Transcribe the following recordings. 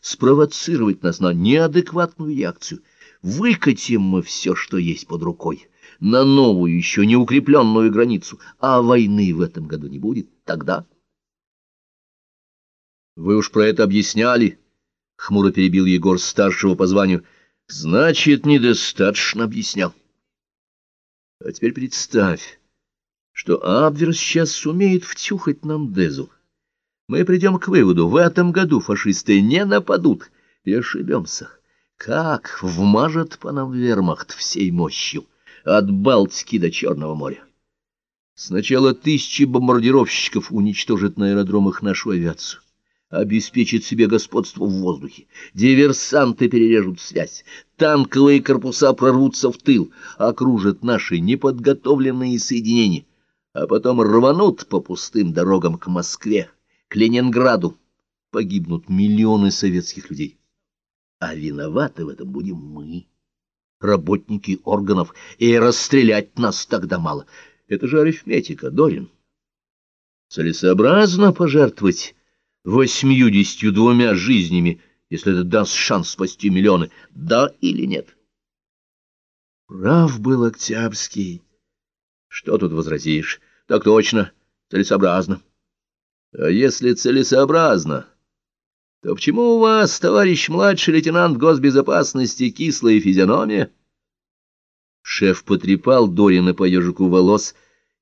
спровоцировать нас на неадекватную реакцию. Выкатим мы все, что есть под рукой, на новую, еще не укрепленную границу, а войны в этом году не будет. Тогда... Вы уж про это объясняли, — хмуро перебил Егор старшего по званию. Значит, недостаточно объяснял. А теперь представь, что Абвер сейчас сумеет втюхать нам Дезу. Мы придем к выводу, в этом году фашисты не нападут, и ошибемся. Как вмажет по нам вермахт всей мощью, от Балтики до Черного моря. Сначала тысячи бомбардировщиков уничтожат на аэродромах нашу авиацию обеспечит себе господство в воздухе. Диверсанты перережут связь, танковые корпуса прорвутся в тыл, окружат наши неподготовленные соединения, а потом рванут по пустым дорогам к Москве, к Ленинграду. Погибнут миллионы советских людей. А виноваты в этом будем мы, работники органов, и расстрелять нас тогда мало. Это же арифметика, Дорин. Целесообразно пожертвовать восьмьюдесятью двумя жизнями, если это даст шанс спасти миллионы, да или нет? Прав был Октябрьский. Что тут возразишь? Так точно, целесообразно. А если целесообразно, то почему у вас, товарищ младший лейтенант госбезопасности, кислая физиономия? Шеф потрепал Дорина по ежику волос,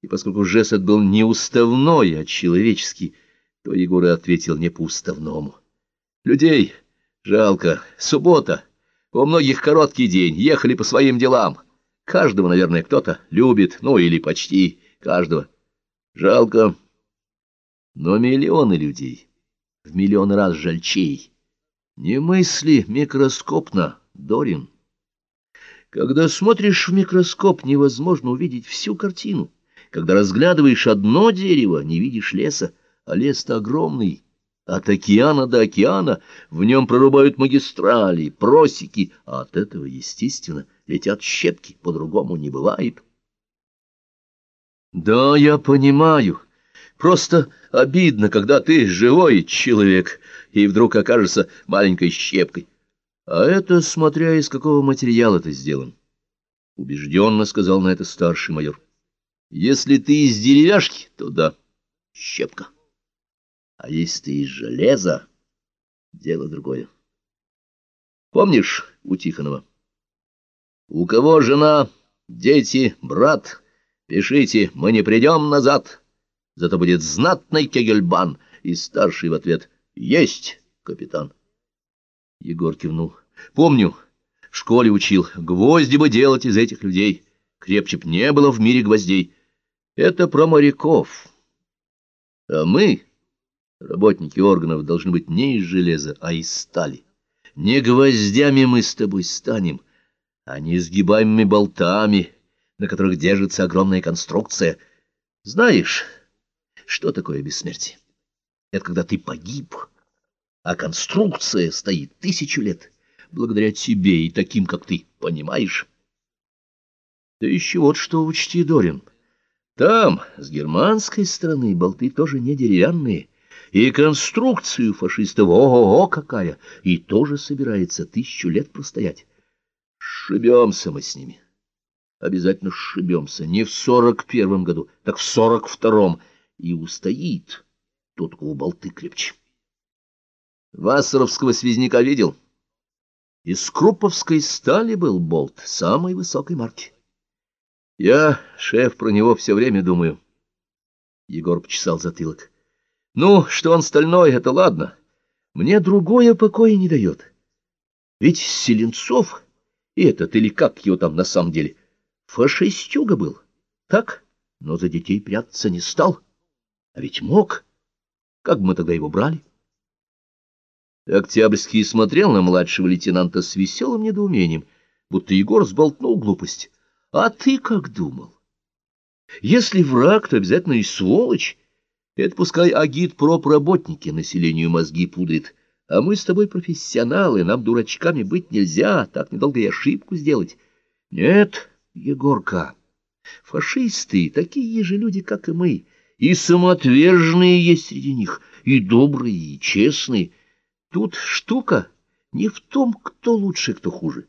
и поскольку жест был не уставной, а человеческий, то Егор ответил не по-уставному. Людей жалко. Суббота. У многих короткий день. Ехали по своим делам. Каждого, наверное, кто-то любит. Ну, или почти каждого. Жалко. Но миллионы людей. В миллион раз жальчей. Не мысли микроскопно, Дорин. Когда смотришь в микроскоп, невозможно увидеть всю картину. Когда разглядываешь одно дерево, не видишь леса а лес-то огромный. От океана до океана в нем прорубают магистрали, просеки, а от этого, естественно, летят щепки, по-другому не бывает. Да, я понимаю. Просто обидно, когда ты живой человек и вдруг окажешься маленькой щепкой. А это смотря из какого материала ты сделан. Убежденно сказал на это старший майор. Если ты из деревяшки, то да, щепка. А если ты из железа, дело другое. Помнишь у Тихонова? У кого жена, дети, брат, пишите, мы не придем назад. Зато будет знатный кегельбан. И старший в ответ «Есть, капитан». Егор кивнул. Помню, в школе учил, гвозди бы делать из этих людей. Крепче б не было в мире гвоздей. Это про моряков. А мы Работники органов должны быть не из железа, а из стали. Не гвоздями мы с тобой станем, а не изгибаемыми болтами, на которых держится огромная конструкция. Знаешь, что такое бессмертие? Это когда ты погиб, а конструкция стоит тысячу лет, благодаря тебе и таким, как ты, понимаешь? Да еще вот что учти, Дорин. Там, с германской стороны, болты тоже не деревянные, и конструкцию фашистов, ого-го какая, и тоже собирается тысячу лет простоять. Шибемся мы с ними. Обязательно шибемся. Не в сорок первом году, так в сорок втором. И устоит тот, кого болты крепче. Вассеровского связняка видел? Из круповской стали был болт самой высокой марки. Я, шеф, про него все время думаю. Егор почесал затылок. Ну, что он стальной, это ладно. Мне другое покоя не дает. Ведь Селенцов, этот или как его там на самом деле, фашистюга был, так? Но за детей прятаться не стал. А ведь мог. Как бы мы тогда его брали? Октябрьский смотрел на младшего лейтенанта с веселым недоумением, будто Егор сболтнул глупость. А ты как думал? Если враг, то обязательно и сволочь, это пускай агит-проп-работники населению мозги пудрит, а мы с тобой профессионалы, нам дурачками быть нельзя, так недолго и ошибку сделать. Нет, Егорка, фашисты такие же люди, как и мы, и самоотверженные есть среди них, и добрые, и честные. Тут штука не в том, кто лучше, кто хуже.